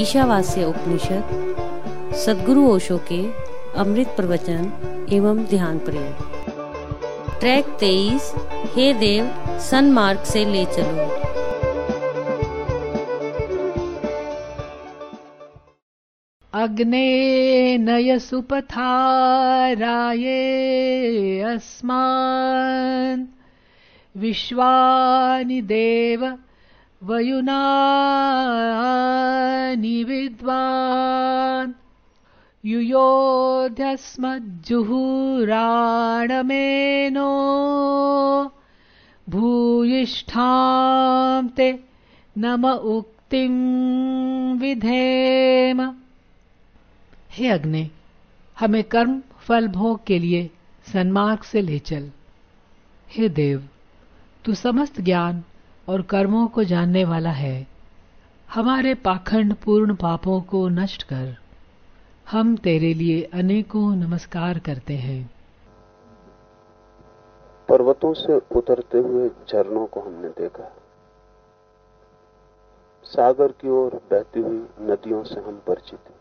ईशावास्य उपनिषद, सदगुरु ओशो के अमृत प्रवचन एवं ध्यान प्रेम। ट्रैक तेईस, हे देव सन्मार्ग से ले चलो। अग्ने नय सुपथाराये अस्मान्। विश्वानि देव वयुनानि विद्वान् युयोध्यस्मज्जुहुराणमेनो भूयिष्ठां ते नम उक्तिं विधेम। हे अग्नि, हमें कर्म फल भोग के लिए सन्मार्ग से ले चल। हे देव, तू समस्त ज्ञान और कर्मों को जानने वाला है। हमारे पाखंड पूर्ण पापों को नष्ट कर। हम तेरे लिए अनेकों नमस्कार करते हैं। पर्वतों से उतरते हुए झरनों को हमने देखा। सागर की ओर बहती हुई नदियों से हम परिचित हैं।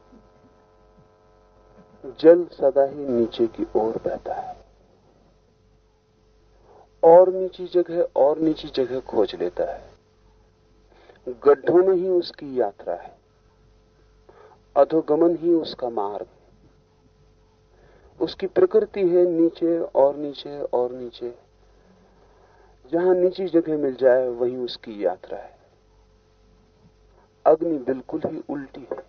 जल सदा ही नीचे की ओर बहता है। और नीची जगह, और नीची जगह खोज लेता है। गड्ढों में ही उसकी यात्रा है। अधोगमन ही उसका मार्ग उसकी प्रकृति है नीचे और नीचे और नीचे। जहाँ नीची जगह मिल जाए, वहीं उसकी यात्रा है। अग्नि बिल्कुल ही उल्टी है।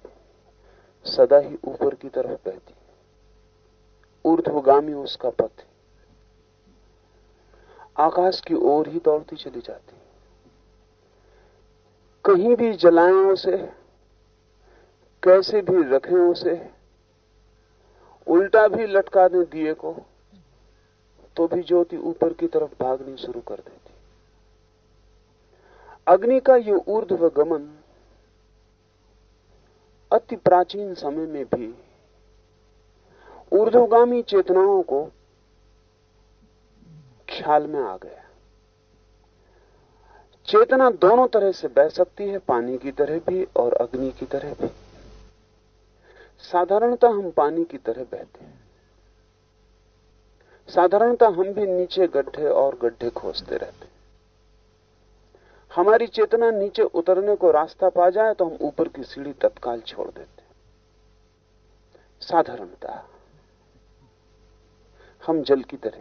सदा ही ऊपर की तरफ़ बहती ऊर्ध्वगामी उसका पथ है। आकाश की ओर ही दौड़ती चली जाती। कहीं भी जलाएँ उसे, कैसे भी रखें उसे, उल्टा भी लटका दें दिए को तो भी ज्योति ऊपर की तरफ़ भागनी शुरू कर देती। अग्नि का ये ऊर्ध्व गमन अति प्राचीन समय में भी ऊर्ध्वगामी चेतनाओं को ख्याल में आ गया। चेतना दोनों तरह से बह सकती है, पानी की तरह भी और अग्नि की तरह भी। साधारणतः हम पानी की तरह बहते हैं। साधारणतः हम भी नीचे गड्ढे और गड्ढे खोजते रहते हैं। हमारी चेतना नीचे उतरने को रास्ता पा जाए तो हम ऊपर की सीढ़ी तत्काल छोड़ देते साधारणता हम जल की तरह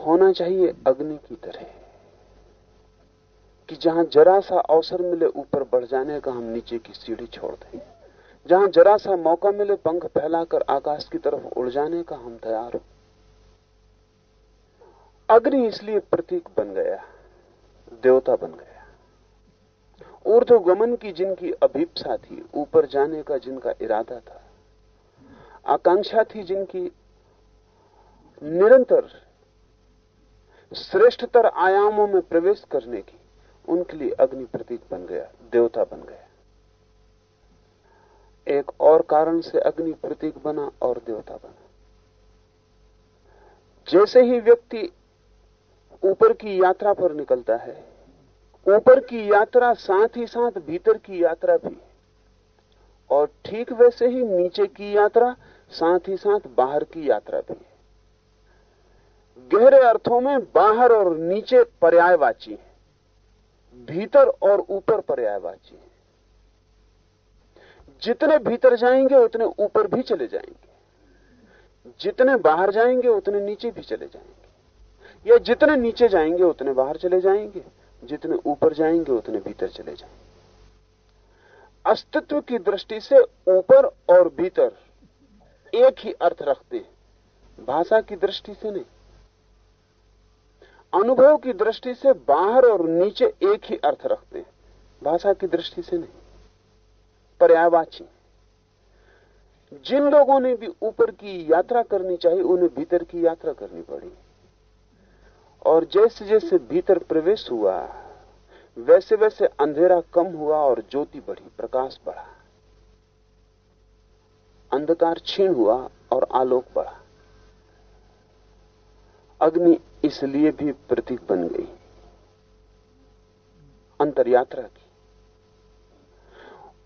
होना चाहिए अग्नि की तरह। कि जहाँ जरा सा अवसर मिले ऊपर बढ़ जाने का हम नीचे की सीढ़ी छोड़ दें। जहाँ जरा सा मौका मिले पंख फैलाकर आकाश की तरफ़ उड़ जाने का हम तैयार हो। अग्नि इसलिए प्रतीक बन गया, देवता बन गया। ऊर्ध्वगमन की जिनकी अभिप्सा थी, ऊपर जाने का जिनका इरादा था, आकांक्षा थी जिनकी निरंतर श्रेष्ठतर आयामों में प्रवेश करने की उनके लिए अग्नि प्रतीक बन गया, देवता बन गया। एक और कारण से अग्नि प्रतीक बना और देवता बना। जैसे ही व्यक्ति ऊपर की यात्रा पर निकलता है, ऊपर की यात्रा साथ ही साथ भीतर की यात्रा भी और ठीक वैसे ही नीचे की यात्रा साथ ही साथ बाहर की यात्रा भी है। गहरे अर्थों में बाहर और नीचे पर्यायवाची है। भीतर और ऊपर पर्यायवाची है। जितने भीतर जाएँगे, उतने ऊपर भी चले जाएँगे। जितने बाहर जाएँगे, उतने नीचे भी चले जाएँगे। या जितने नीचे जाएँगे, उतने बाहर चले जाएँगे। जितने ऊपर जाएँगे, उतने भीतर चले जाएँगे। अस्तित्व की दृष्टि से ऊपर और भीतर एक ही अर्थ रखते हैं। भाषा की दृष्टि से नहीं। अनुभव की दृष्टि से बाहर और नीचे एक ही अर्थ रखते हैं। भाषा की दृष्टि से नहीं। पर्यायवाची। जिन लोगों ने भी ऊपर की यात्रा करनी चाहिए, उन्हें भीतर की यात्रा करनी पड़ी। और जैसे जैसे भीतर प्रवेश हुआ वैसे वैसे अंधेरा कम हुआ और ज्योति बढ़ी, प्रकाश बढ़ा। अंधकार छीण हुआ और आलोक बढ़ा। अग्नि इसलिए भी प्रतीक बन गई। अंतर यात्रा की।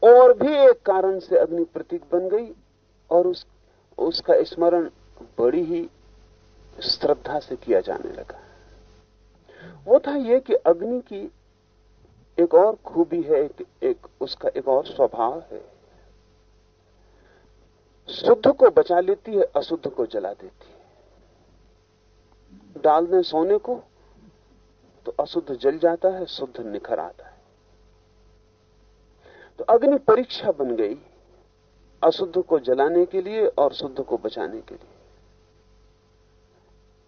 और भी एक कारण से अग्नि प्रतीक बन गई और उस उसका स्मरण बड़ी ही श्रद्धा से किया जाने लगा। वो था यह कि अग्नि की एक और खूबी है एक, एक उसका एक और स्वभाव है। शुद्ध को बचा लेती है अशुद्ध को जला देती है। डाल दें सोने को तो अशुद्ध जल जाता है, शुद्ध निखर आता है। तो अग्नि परीक्षा बन गई, अशुद्ध को जलाने के लिए और शुद्ध को बचाने के लिए।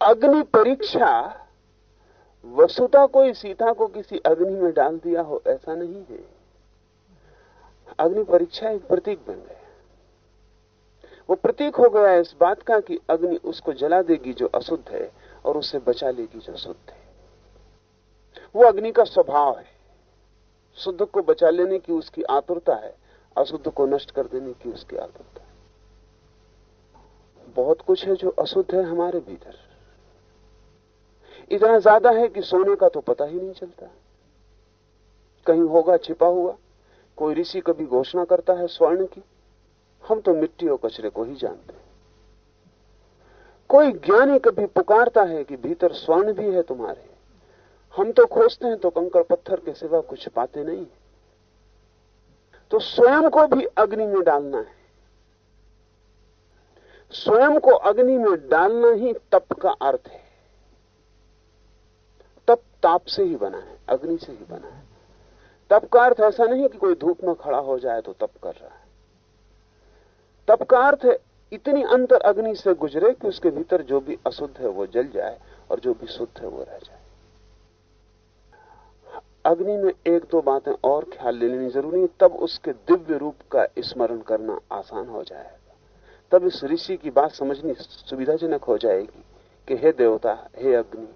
अग्नि परीक्षा वसुता कोई सीता को किसी अग्नि में डाल दिया हो, ऐसा नहीं है। अग्नि परीक्षा एक प्रतीक बन गया। वो प्रतीक हो गया इस बात का कि अग्नि उसको जला देगी जो अशुद्ध है। और उसे बचा लेगी जो शुद्ध है। वो अग्नि का स्वभाव है। शुद्ध को बचा लेने की उसकी आतुरता है, अशुद्ध को नष्ट कर देने की उसकी आतुरता है। बहुत कुछ है जो अशुद्ध है हमारे भीतर। इतना ज़्यादा है कि सोने का तो पता ही नहीं चलता। कहीं होगा, छिपा हुआ। कोई ऋषि कभी घोषणा करता है स्वर्ण की। हम तो मिट्टी और कचरे को ही जानते हैं। कोई ज्ञानी कभी पुकारता है कि भीतर स्वर्ण भी है तुम्हारे। हम तो खोजते हैं तो कंकड़ पत्थर के सिवा कुछ पाते नहीं तो स्वयं को भी अग्नि में डालना है। स्वयं को अग्नि में डालना ही तप का अर्थ है। तप ताप से ही बना है, अग्नि से ही बना है। तप का अर्थ ऐसा नहीं कि कोई धूप में खड़ा हो जाए तो तप कर रहा है। तप का अर्थ है इतनी अंतर अग्नि से गुजरे कि उसके भीतर जो भी अशुद्ध है वो जल जाए और जो भी शुद्ध है वो रह जाए। अग्नि में एक दो बातें और ख्याल ले लेनी ज़रूरी है, तब उसके दिव्य रूप का स्मरण करना आसान हो जाएगा। तब इस ऋषि की बात समझनी सुविधाजनक हो जाएगी कि हे देवता, हे अग्नि,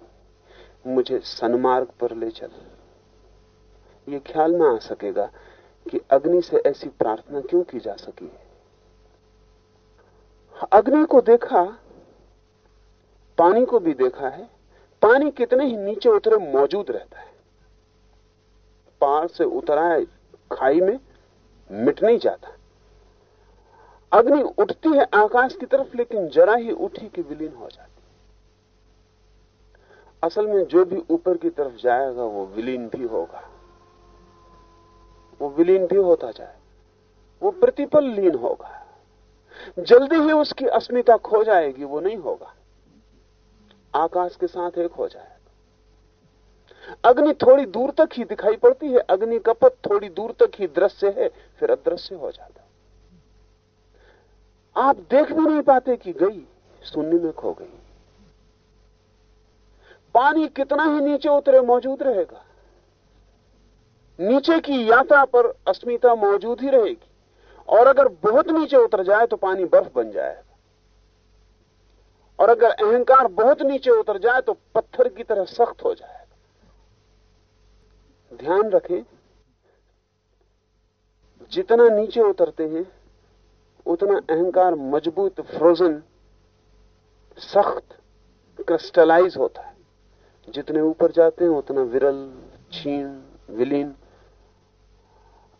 मुझे सन्मार्ग पर ले चल। ये ख्याल ना आ सकेगा कि अग्नि से ऐसी प्रार्थना क्यों की जा सकी है? अग्नि को देखा, पानी को भी देखा है। पानी कितने ही नीचे उतरे, मौजूद रहता है। पहाड़ से उतरा है खाई में मिट नहीं जाता। अग्नि उठती है आकाश की तरफ़, लेकिन जरा ही उठी कि विलीन हो जाती। असल में जो भी ऊपर की तरफ़ जाएगा, वो विलीन भी होगा। वो विलीन भी होता जाए। वो प्रतिपल लीन होगा। जल्दी ही उसकी अस्मिता खो जाएगी, वो नहीं होगा। आकाश के साथ एक हो जाएगा अग्नि थोड़ी दूर तक ही दिखाई पड़ती है, अग्नि का थोड़ी दूर तक ही दृश्य है, फिर अदृश्य हो जाता आप देख भी नहीं पाते कि गई शून्य में खो गई। पानी कितना ही नीचे उतरे, मौजूद रहेगा। नीचे की यात्रा पर अस्मिता मौजूद ही रहेगी। और अगर बहुत नीचे उतर जाए तो पानी बर्फ़ बन जाएगा। और अगर अहंकार बहुत नीचे उतर जाए तो पत्थर की तरह सख्त हो जाएगा। ध्यान रखें, जितना नीचे उतरते हैं, उतना अहंकार मज़बूत फ्रोजन सख्त क्रिस्टलाइज होता है। जितने ऊपर जाते हैं, उतना विरल छीन विलीन।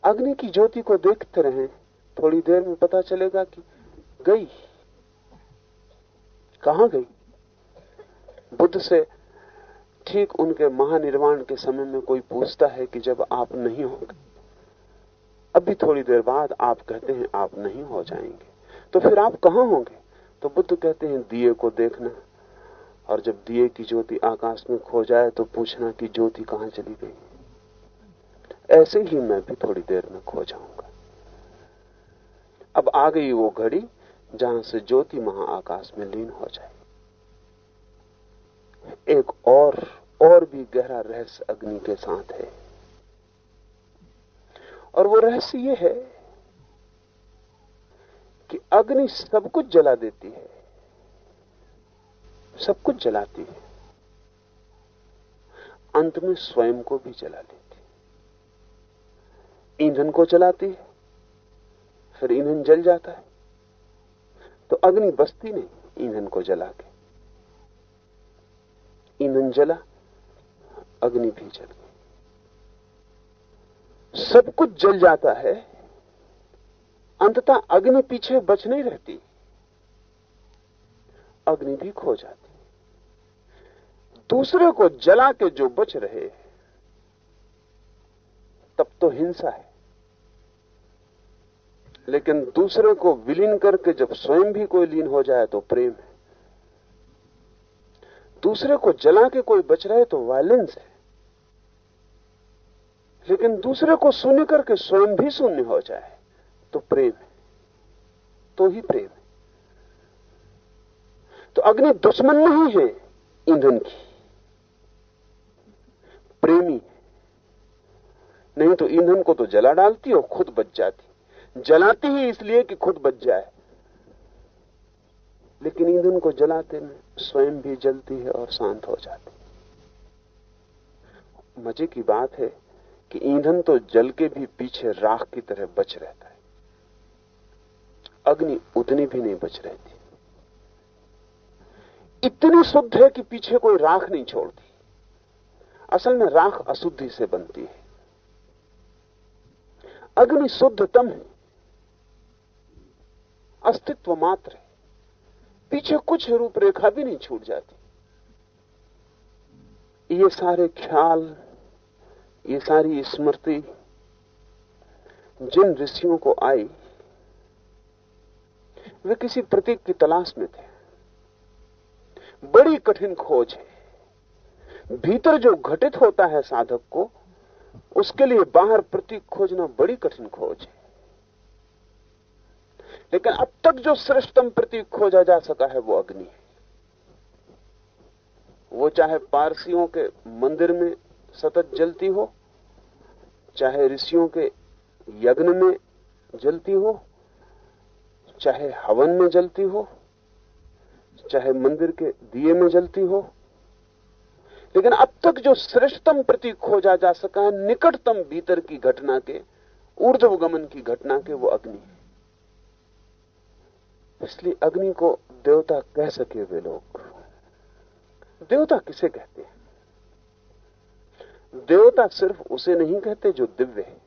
अग्नि की ज्योति को देखते रहें थोड़ी देर में पता चलेगा कि गई। कहाँ गई? बुद्ध से ठीक उनके महानिर्वाण के समय में कोई पूछता है कि जब आप नहीं होंगे अभी थोड़ी देर बाद आप कहते हैं आप नहीं हो जाएँगे। तो फिर आप कहाँ होंगे? तो बुद्ध कहते हैं, दिए को देखना। और जब दिए की ज्योति आकाश में खो जाए तो पूछना कि ज्योति कहाँ चली गई? ऐसे ही मैं भी थोड़ी देर में खो जाऊँगा। अब आ गई वो घड़ी जहाँ से ज्योति महाआकाश में लीन हो जाए। एक और और भी गहरा रहस्य अग्नि के साथ है। और वो रहस्य ये है कि अग्नि सब कुछ जला देती है। सब कुछ जलाती है। अंत में स्वयं को भी जला लेती ईंधन को जलाती है। फिर ईंधन जल जाता है। तो अग्नि बसती नहीं ईंधन को जला के, ईंधन जला, अग्नि भी जल गई। सब कुछ जल जाता है, अंततः अग्नि पीछे बच नहीं रहती। अग्नि भी खो जाती। दूसरे को जला के जो बच रहे, तब तो हिंसा है। लेकिन दूसरे को विलीन करके जब स्वयं भी कोई लीन हो जाए तो प्रेम है। दूसरे को जला के कोई बच रहे तो वायलेंस है। लेकिन दूसरे को शून्य करके स्वयं भी शून्य हो जाए तो प्रेम है। तो ही प्रेम है। तो अग्नि दुश्मन नहीं है ईंधन की। प्रेमी नहीं तो ईंधन को तो जला डालती और खुद बच जाती जलाती ही इसलिए कि खुद बच जाए। लेकिन ईंधन को जलाते में स्वयं भी जलती है और शांत हो जाती है। मज़े की बात है कि ईंधन तो जल के भी पीछे राख की तरह बच रहता है। अग्नि उतनी भी नहीं बच रहती। इतनी शुद्ध है कि पीछे कोई राख नहीं छोड़ती। असल में राख अशुद्धि से बनती है। अग्नि शुद्धतम है। अस्तित्व मात्र है। पीछे कुछ रूपरेखा भी नहीं छूट जाती। ये सारे ख्याल, ये सारी स्मृति, जिन ऋषियों को आई, वे किसी प्रतीक की तलाश में थे। बड़ी कठिन खोज है। भीतर जो घटित होता है साधक को, उसके लिए बाहर प्रतीक खोजना बड़ी कठिन खोज है। लेकिन अब तक जो श्रेष्ठतम प्रतीक खोजा जा सका है वो अग्नि है। वो चाहे पारसियों के मंदिर में सतत जलती हो, चाहे ऋषियों के यज्ञ में जलती हो, चाहे हवन में जलती हो, चाहे मंदिर के दिए में जलती हो, लेकिन अब तक जो श्रेष्ठतम प्रतीक खोजा जा सका है, निकटतम भीतर की घटना के ऊर्ध्व गमन की घटना के वो अग्नि है। इसलिए अग्नि को देवता कह सके वे लोग। देवता किसे कहते हैं? देवता सिर्फ़ उसे नहीं कहते जो दिव्य है।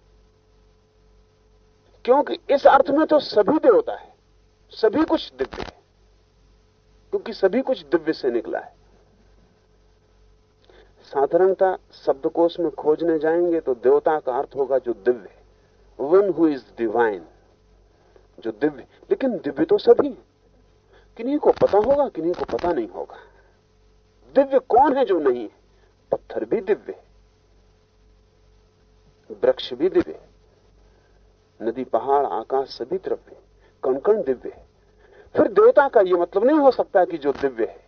क्योंकि इस अर्थ में तो सभी देवता है। सभी कुछ दिव्य है। क्योंकि सभी कुछ दिव्य से निकला है। साधारणता शब्दकोश में खोजने जाएँगे तो देवता का अर्थ होगा जो Divya one who is divine जो दिव्य, लेकिन दिव्य तो सभी किन्हीं को पता होगा, किन्हीं को पता नहीं होगा। दिव्य कौन है जो नहीं है? पत्थर भी दिव्य है। वृक्ष भी दिव्य नदी, पहाड़, आकाश सभी द्रव्य कण कण दिव्य है। फिर देवता का यह मतलब नहीं हो सकता कि जो दिव्य है।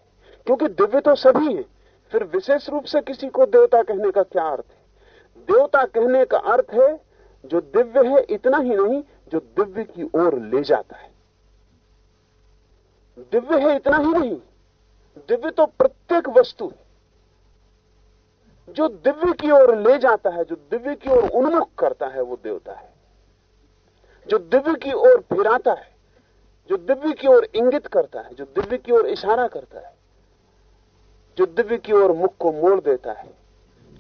क्योंकि दिव्य तो सभी है। फिर विशेष रूप से किसी को देवता कहने का क्या अर्थ है? देवता कहने का अर्थ है, जो दिव्य है, इतना ही नहीं जो दिव्य की ओर ले जाता है। दिव्य है इतना ही नहीं, दिव्य तो प्रत्येक वस्तु है। जो दिव्य की ओर ले जाता है, जो दिव्य की ओर उन्मुख करता है, वो देवता है। जो दिव्य की ओर फिराता है, जो दिव्य की ओर इंगित करता है, जो दिव्य की ओर इशारा करता है, जो दिव्य की ओर मुख को मोड़ देता है,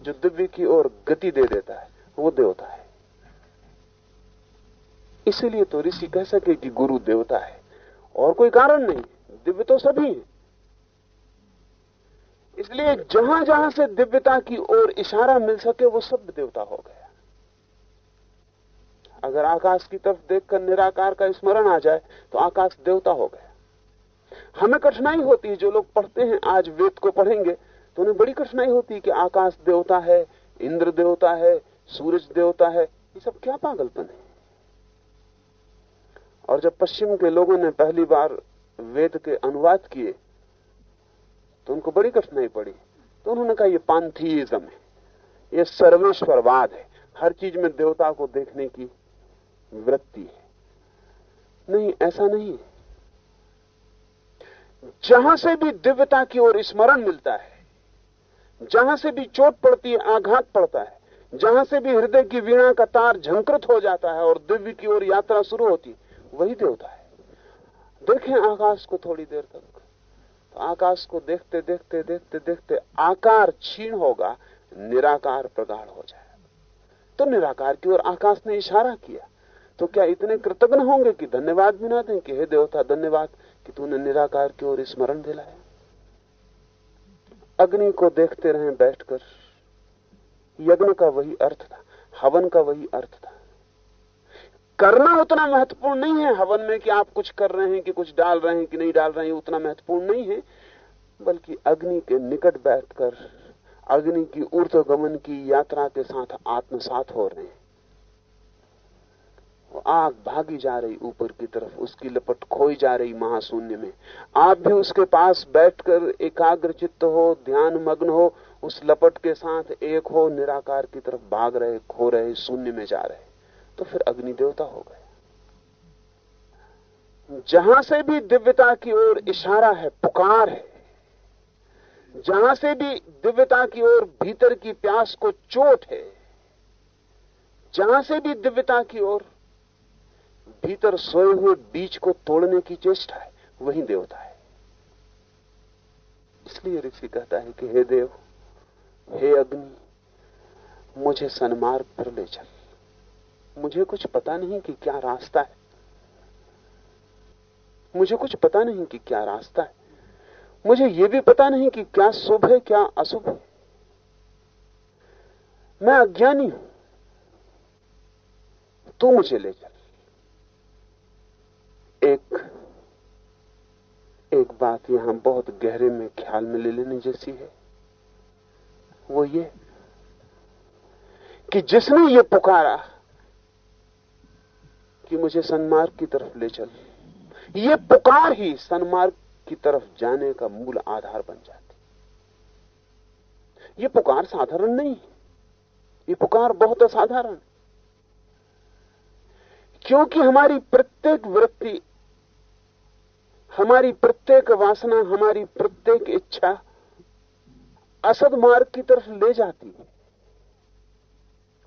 जो दिव्य की ओर गति दे देता है, वो देवता है। इसीलिए तो ऋषि कह सके कि गुरु देवता है। और कोई कारण नहीं, दिव्य तो सभी है। इसलिए जहाँ जहाँ से दिव्यता की ओर इशारा मिल सके, वो सब देवता हो गया। अगर आकाश की तरफ़ देखकर निराकार का स्मरण आ जाए तो आकाश देवता हो गया। हमें कठिनाई होती है, जो लोग पढ़ते हैं, आज वेद को पढ़ेंगे तो उन्हें बड़ी कठिनाई होती है कि आकाश देवता है, इंद्र देवता है, सूरज देवता है, ये सब क्या पागलपन है? और जब पश्चिम के लोगों ने पहली बार वेद के अनुवाद किए तो उनको बड़ी कठिनाई पड़ी। तो उन्होंने कहा, ये पांथीइज्म है। ये सर्वेश्वरवाद है। हर चीज़ में देवता को देखने की वृत्ति है। नहीं, ऐसा नहीं। जहाँ से भी दिव्यता की ओर स्मरण मिलता है, जहाँ से भी चोट पड़ती है, आघात पड़ता है, जहाँ से भी हृदय की वीणा का तार झंकृत हो जाता है और दिव्य की ओर यात्रा शुरू होती है वही देवता है। देखें आकाश को थोड़ी देर तक। तो आकाश को देखते देखते देखते देखते आकार क्षीण होगा, निराकार प्रगाढ़ हो जाएगा तो निराकार की ओर आकाश ने इशारा किया। तो क्या इतने कृतज्ञ होंगे कि धन्यवाद भी ना दें कि हे देवता, धन्यवाद कि तूने निराकार की ओर स्मरण दिलाया। अग्नि को देखते रहे बैठकर। यज्ञ का वही अर्थ था, हवन का वही अर्थ था। करना उतना महत्वपूर्ण नहीं है, हवन में कि आप कुछ कर रहे हैं कि कुछ डाल रहे हैं कि नहीं डाल रहे हैं उतना महत्वपूर्ण नहीं है। बल्कि अग्नि के निकट बैठकर, अग्नि की ऊर्ध्वगमन की यात्रा के साथ आत्मसात हो रहे हैं। आग भागी जा रही ऊपर की तरफ़, उसकी लपट खोई जा रही महाशून्य में। आप भी उसके पास बैठकर एकाग्र चित्त हो ध्यान मग्न हो, उस लपट के साथ एक हो, निराकार की तरफ़ भाग रहे, खो रहे, शून्य में जा रहे। तो फिर अग्नि देवता हो गए। जहाँ से भी दिव्यता की ओर इशारा है, पुकार है, जहाँ से भी दिव्यता की ओर भीतर की प्यास को चोट है, जहाँ से भी दिव्यता की ओर भीतर सोए हुए बीज को तोड़ने की चेष्टा है, वही देवता है। इसलिए ऋषि कहता है कि, हे देव, हे अग्नि, मुझे सन्मार्ग पर ले चल। मुझे कुछ पता नहीं कि क्या रास्ता है। मुझे कुछ पता नहीं कि क्या रास्ता है। मुझे यह भी पता नहीं कि क्या शुभ है, क्या अशुभ है। मैं अज्ञानी हूँ। तू मुझे ले चल। एक एक बात यहाँ बहुत गहरे में ख्याल में ले लेने जैसी है। वो ये कि जिसने ये पुकारा कि मुझे सन्मार्ग की तरफ़ ले चल। ये पुकार ही सन्मार्ग की तरफ़ जाने का मूल आधार बन जाती। ये पुकार साधारण नहीं ये पुकार बहुत असाधारण क्योंकि हमारी प्रत्येक वृत्ति, हमारी प्रत्येक वासना, हमारी प्रत्येक इच्छा असद मार्ग की तरफ़ ले जाती है।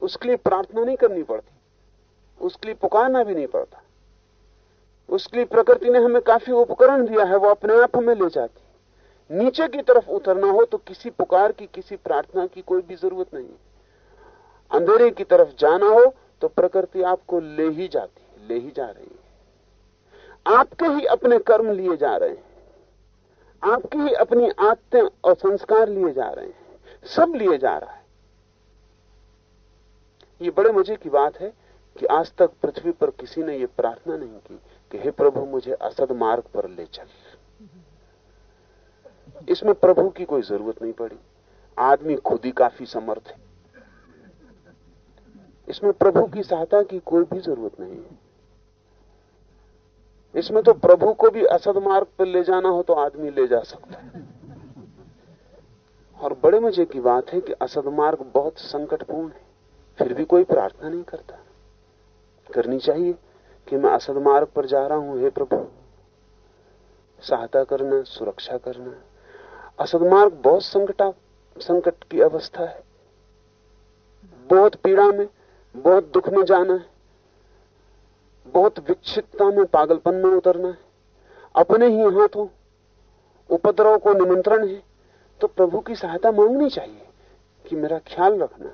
उसके लिए प्रार्थना नहीं करनी पड़ती। उसके लिए पुकारना भी नहीं पड़ता। उसके लिए प्रकृति ने हमें काफ़ी उपकरण दिया है, वो अपने आप हमें ले जाती नीचे की तरफ़ उतरना हो तो किसी पुकार की, किसी प्रार्थना की कोई भी ज़रूरत नहीं अंधेरे की तरफ़ जाना हो तो प्रकृति आपको ले ही जाती ले ही जा रही है। आपके ही अपने कर्म लिए जा रहे हैं। आपकी ही अपनी आत्ते और संस्कार लिए जा रहे हैं। सब लिए जा रहा है। ये बड़े मज़े की बात है कि आज तक पृथ्वी पर किसी ने यह प्रार्थना नहीं की कि हे प्रभु, मुझे असद मार्ग पर ले चल। इसमें प्रभु की कोई ज़रूरत नहीं पड़ी। आदमी खुद ही काफ़ी समर्थ है। इसमें प्रभु की सहायता की कोई भी ज़रूरत नहीं है। इसमें तो प्रभु को भी असद मार्ग पर ले जाना हो तो आदमी ले जा सकता है। और बड़े मज़े की बात है कि असद मार्ग बहुत संकटपूर्ण है। फिर भी कोई प्रार्थना नहीं करता। करनी चाहिए कि मैं असद मार्ग पर जा रहा हूँ, हे प्रभु। सहायता करना, सुरक्षा करना। असद मार्ग बहुत संकटा, संकट की अवस्था है। बहुत पीड़ा में, बहुत दुख में जाना है। बहुत विक्षिप्तता में, पागलपन में उतरना है। अपने ही हाथों उपद्रव को निमंत्रण है। तो प्रभु की सहायता मांगनी चाहिए कि मेरा ख्याल रखना।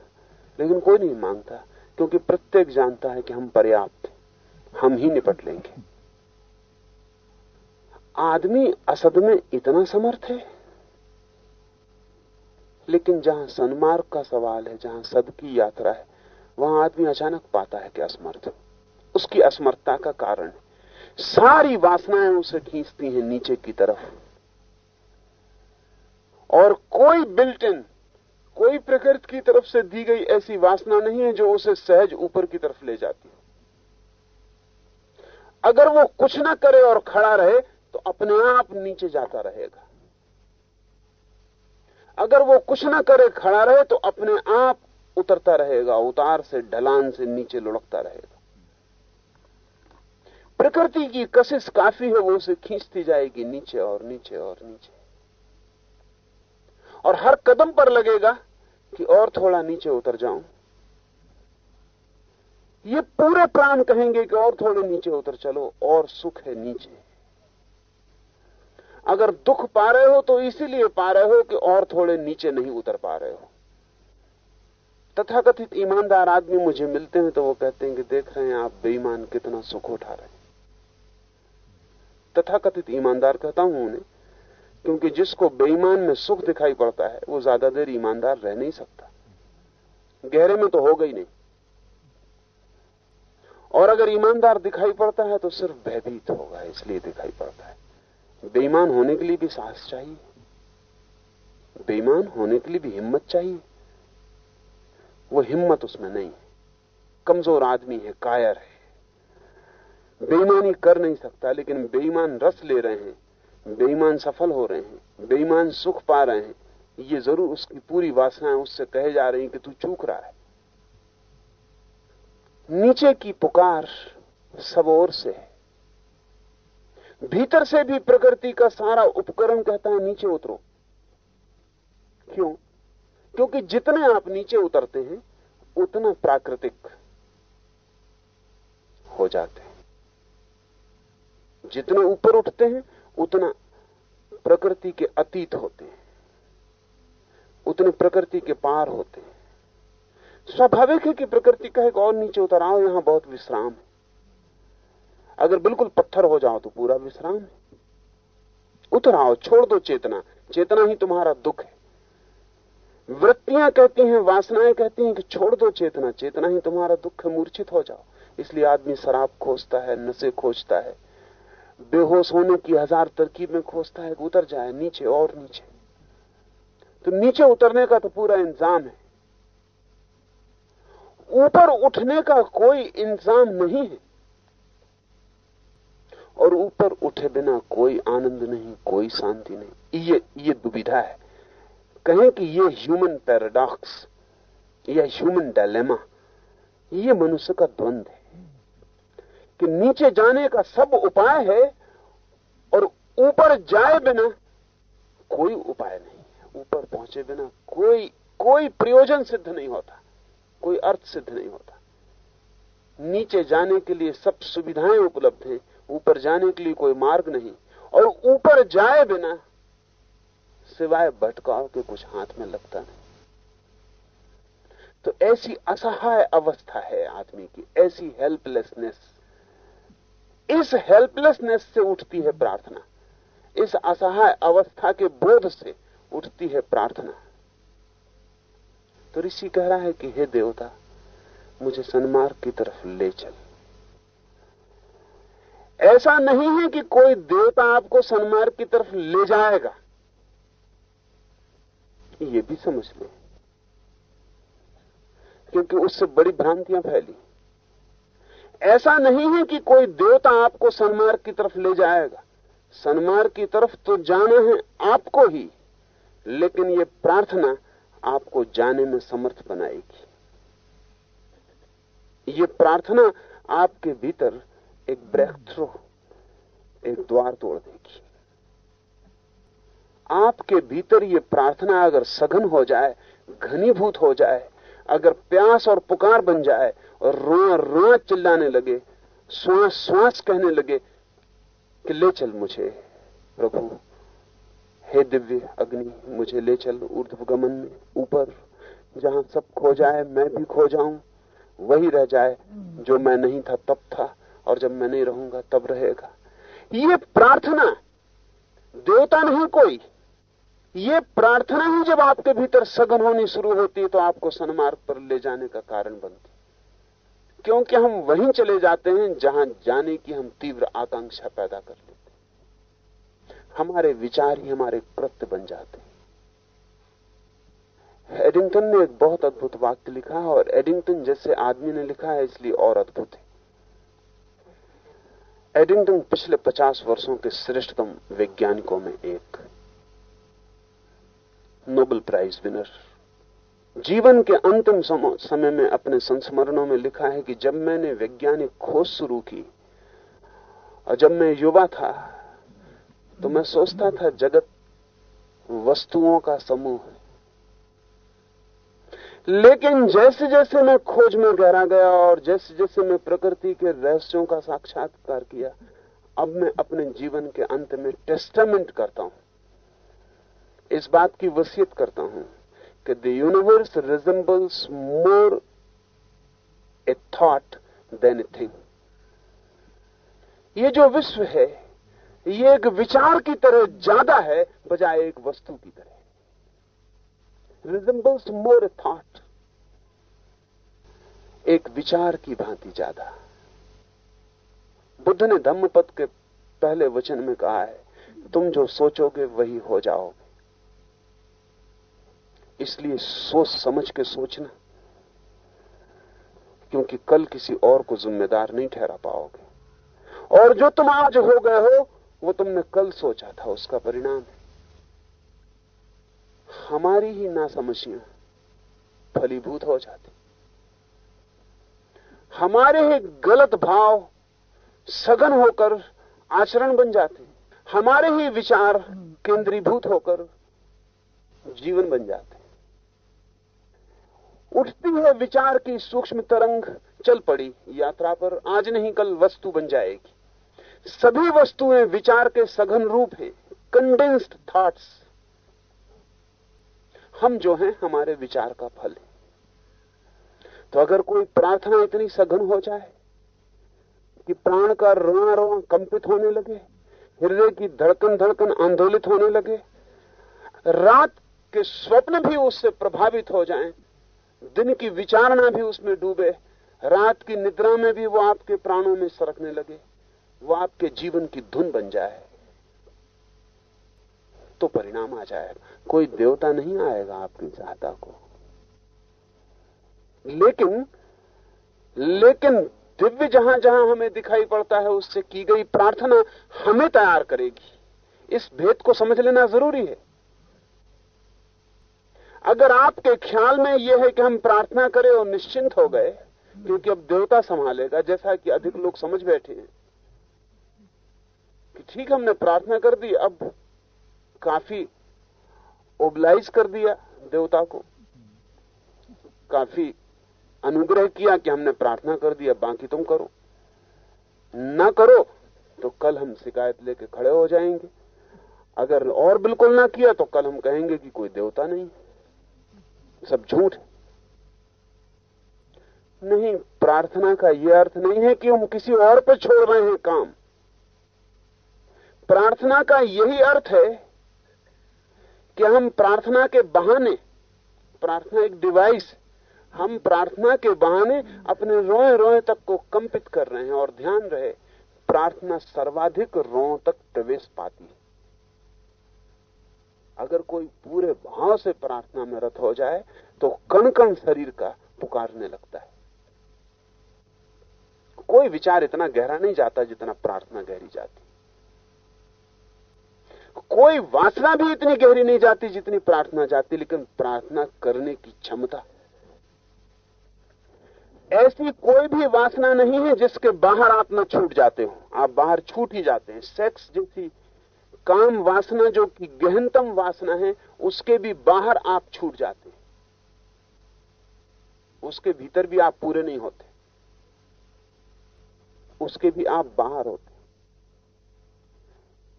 लेकिन कोई नहीं माँगता। क्योंकि प्रत्येक जानता है कि हम पर्याप्त हम ही निपट लेंगे। आदमी असद में इतना समर्थ है? लेकिन जहाँ सन्मार्ग का सवाल है, जहाँ सद की यात्रा है, वहाँ आदमी अचानक पाता है कि असमर्थ उसकी असमर्थता का कारण सारी वासनाएँ उसे खींचती हैं नीचे की तरफ़। और कोई बिल्टिन कोई प्रकृति की तरफ़ से दी गई ऐसी वासना नहीं है जो उसे सहज ऊपर की तरफ़ ले जाती है। अगर वो कुछ ना करे और खड़ा रहे तो अपने आप नीचे जाता रहेगा। अगर वो कुछ ना करे, खड़ा रहे तो अपने आप उतरता रहेगा, उतार से, ढलान से, नीचे लुढ़कता रहेगा। प्रकृति की कशिश काफ़ी है, वो उसे खींचती जाएगी नीचे और नीचे और नीचे। और हर कदम पर लगेगा कि और थोड़ा नीचे उतर जाऊँ। ये पूरे प्राण कहेंगे कि और थोड़े नीचे उतर चलो, और सुख है नीचे। अगर दुख पा रहे हो तो इसीलिए पा रहे हो कि और थोड़े नीचे नहीं उतर पा रहे हो। तथाकथित ईमानदार आदमी मुझे मिलते हैं तो वो कहते हैं कि देख रहे हैं आप बेईमान कितना सुख उठा रहे हैं। तथाकथित ईमानदार कहता हूँ उन्हें क्योंकि जिसको बेईमान में सुख दिखाई पड़ता है, वो ज़्यादा देर ईमानदार रह नहीं सकता। गहरे में तो ही नहीं। और अगर ईमानदार दिखाई पड़ता है तो सिर्फ़ भयभीत होगा, इसलिए दिखाई पड़ता है। बेईमान होने के लिए भी साहस चाहिए। बेईमान होने के लिए भी हिम्मत चाहिए। वो हिम्मत उसमें नहीं। है कमज़ोर आदमी है, कायर है। बेईमानी कर नहीं सकता, लेकिन बेईमान रस ले रहे हैं। बेईमान सफल हो रहे हैं, बेईमान सुख पा रहे हैं, ये ज़रूर उसकी पूरी वासनाएँ उससे कहे जा रही कि तू चूक रहा है। नीचे की पुकार सब ओर से है। भीतर से भी प्रकृति का सारा उपकरण कहता है, नीचे उतरो। क्यों? क्योंकि जितने आप नीचे उतरते हैं, उतना प्राकृतिक हो जाते हैं। जितने ऊपर उठते हैं उतना प्रकृति के अतीत होते हैं। उतने प्रकृति के पार होते हैं। स्वाभाविक है कि प्रकृति का एक और नीचे उतर आओ, यहाँ बहुत विश्राम है। अगर बिल्कुल पत्थर हो जाओ तो पूरा विश्राम है। उतर आओ, छोड़ दो चेतना। चेतना ही तुम्हारा दुख है। वृत्तियाँ कहती हैं, वासनाएँ कहती हैं कि छोड़ दो चेतना। चेतना ही तुम्हारा दुख है, मूर्छित हो जाओ। इसलिए आदमी शराब खोजता है, नशे खोजता है बेहोश होने की हज़ार तरकीबें खोजता है उतर जाए नीचे और नीचे। तो नीचे उतरने का तो पूरा इंतज़ाम है। ऊपर उठने का कोई इंतज़ाम नहीं है। और ऊपर उठे बिना कोई आनंद नहीं, कोई शांति नहीं। ये ये दुविधा है। कहें कि ये ह्यूमन पैराडॉक्स या ह्यूमन डायलेमा ये मनुष्य का द्वंद है। कि नीचे जाने का सब उपाय है और ऊपर जाए बिना कोई उपाय नहीं। ऊपर पहुँचे बिना कोई कोई प्रयोजन सिद्ध नहीं होता, कोई अर्थ सिद्ध नहीं होता। नीचे जाने के लिए सब सुविधाएँ उपलब्ध हैं, ऊपर जाने के लिए कोई मार्ग नहीं, और ऊपर जाए बिना सिवाय भटकाव के कुछ हाथ में लगता नहीं। तो ऐसी असहाय अवस्था है आदमी की, ऐसी हेल्पलेसनेस इस हेल्पलेसनेस से उठती है प्रार्थना। इस असहाय अवस्था के बोध से उठती है प्रार्थना। तो ऋषि कह रहा है कि, हे देवता, मुझे सन्मार्ग की तरफ़ ले चल। ऐसा नहीं है कि कोई देवता आपको सन्मार्ग की तरफ़ ले जाएगा। ये भी समझ लें, क्योंकि उससे बड़ी भ्रांतियाँ फैली। ऐसा नहीं है कि कोई देवता आपको सन्मार्ग की तरफ़ ले जाएगा। सन्मार्ग की तरफ़ तो जाना है आपको ही, लेकिन ये प्रार्थना आपको जाने में समर्थ बनाएगी। ये प्रार्थना आपके भीतर एक ब्रेक थ्रू एक द्वार तोड़ देगी। आपके भीतर ये प्रार्थना अगर सघन हो जाए, घनीभूत हो जाए, अगर प्यास और पुकार बन जाए रोआ रोआ चिल्लाने लगे श्वास श्वास कहने लगे कि ले चल मुझे, प्रभु। हे दिव्य अग्नि, मुझे ले चल ऊर्ध्व गमन में, ऊपर। जहाँ सब खो जाए, मैं भी खो जाऊँ। वही रह जाए जो मैं नहीं था, तब था, और जब मैं नहीं रहूँगा, तब रहेगा। ये प्रार्थना, देवता नहीं कोई। ये प्रार्थना ही जब आपके भीतर सघन होनी शुरू होती है तो आपको सन्मार्ग पर ले जाने का कारण बनती क्योंकि हम वहीं चले जाते हैं जहाँ जाने की हम तीव्र आकांक्षा पैदा कर लेते हमारे विचार ही हमारे कृत्य बन जाते हैं। एडिंगटन ने एक बहुत अद्भुत वाक्य लिखा है और एडिंगटन जैसे आदमी ने लिखा है, इसलिए और अद्भुत है। एडिंगटन पिछले पचास वर्षों के श्रेष्ठतम वैज्ञानिकों में एक नोबेल प्राइज विनर जीवन के अंतिम समय में अपने संस्मरणों में लिखा है कि जब मैंने वैज्ञानिक खोज शुरू की और जब मैं युवा था तो मैं सोचता था जगत वस्तुओं का समूह है। लेकिन जैसे जैसे मैं खोज में गहरा गया और जैसे जैसे मैं प्रकृति के रहस्यों का साक्षात्कार किया, अब मैं अपने जीवन के अंत में टेस्टामेंट करता हूँ। इस बात की वसीयत करता हूँ। कि the universe resembles more a thought than a thing ये जो विश्व है, ये एक विचार की तरह ज़्यादा है, बजाय एक वस्तु की तरह. रिजेंबल्स मोर ए थॉट एक विचार की भांति ज़्यादा. बुद्ध ने धम्मपद के पहले वचन में कहा है, तुम जो सोचोगे वही हो जाओगे इसलिए सोच समझ के सोचना, क्योंकि कल किसी और को जिम्मेदार नहीं ठहरा पाओगे। और जो तुम आज हो गए हो, वो तुमने कल सोचा था, उसका परिणाम है। हमारी ही नासमझियाँ फलीभूत हो जाती। हमारे ही गलत भाव सघन होकर आचरण बन जाते। हमारे ही विचार केंद्रीभूत होकर जीवन बन जाते। उठती है विचार की सूक्ष्म तरंग चल पड़ी। यात्रा पर आज नहीं कल वस्तु बन जाएगी। सभी वस्तुएँ विचार के सघन रूप हैं कंडेंस्ड थॉट्स हम जो हैं हमारे विचार का फल है। तो अगर कोई प्रार्थना इतनी सघन हो जाए कि प्राण का रोना रोना कंपित होने लगे हृदय की धड़कन धड़कन आंदोलित होने लगे रात के स्वप्न भी उससे प्रभावित हो जाएँ, दिन की विचारणा भी उसमें डूबे, रात की निद्रा में भी वो आपके प्राणों में सरकने लगे, वो आपके जीवन की धुन बन जाए। तो परिणाम आ जाएगा कोई देवता नहीं आएगा आपकी सहायता को। लेकिन लेकिन दिव्य जहाँ जहाँ हमें दिखाई पड़ता है, उससे की गई प्रार्थना हमें तैयार करेगी। इस भेद को समझ लेना ज़रूरी है। अगर आपके ख्याल में यह है कि हम प्रार्थना करें और निश्चिंत हो गए, क्योंकि अब देवता संभालेगा, जैसा कि अधिक लोग समझ बैठे हैं, कि ठीक हमने प्रार्थना कर दी, अब काफ़ी ओबलाइज कर दिया देवता को। काफ़ी अनुग्रह किया कि हमने प्रार्थना कर दिया बाकी तुम करो। ना करो तो कल हम शिकायत लेके खड़े हो जाएँगे। अगर और बिल्कुल ना किया तो कल हम कहेंगे कि कोई देवता नहीं। सब झूठ नहीं, प्रार्थना का यह अर्थ नहीं है कि हम किसी और पर छोड़ रहे हैं काम। प्रार्थना का यही अर्थ है कि हम प्रार्थना के बहाने, प्रार्थना एक डिवाइस हम प्रार्थना के बहाने अपने रोए रोए तक को कंपित कर रहे हैं और ध्यान रहे, प्रार्थना सर्वाधिक रो तक प्रवेश पाती है। अगर कोई पूरे भाव से प्रार्थना में रत हो जाए तो कण कण शरीर का पुकारने लगता है। कोई विचार इतना गहरा नहीं जाता जितना प्रार्थना गहरी जाती। कोई वासना भी इतनी गहरी नहीं जाती जितनी प्रार्थना जाती, लेकिन प्रार्थना करने की क्षमता। ऐसी कोई भी वासना नहीं है जिसके बाहर आप न छूट जाते हो। आप बाहर छूट ही जाते हैं। सेक्स जैसी काम वासना जो कि गहनतम वासना है, उसके भी बाहर आप छूट जाते हैं। उसके भीतर भी आप पूरे नहीं होते। उसके भी आप बाहर होते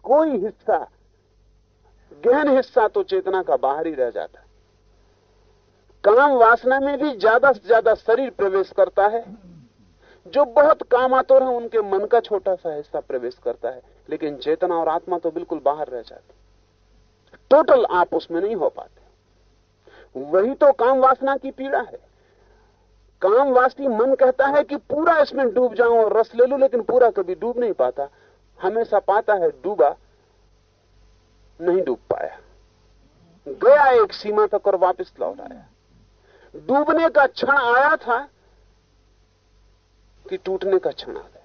कोई हिस्सा, गहन हिस्सा तो चेतना का बाहर ही रह जाता काम वासना में भी ज़्यादा से ज़्यादा शरीर प्रवेश करता है। जो बहुत काम आतोर है, उनके मन का छोटा सा हिस्सा प्रवेश करता है। लेकिन चेतना और आत्मा तो बिल्कुल बाहर रह जाती। टोटल आप उसमें नहीं हो पाते। वही तो काम वासना की पीड़ा है। काम वासनी मन कहता है कि पूरा इसमें डूब जाऊँ और रस ले लू, लेकिन पूरा कभी डूब नहीं पाता। हमेशा पाता है, डूबा, नहीं डूब पाया। गया एक सीमा तक और वापस लौट आया। डूबने का क्षण आया था कि टूटने का क्षण आ गया।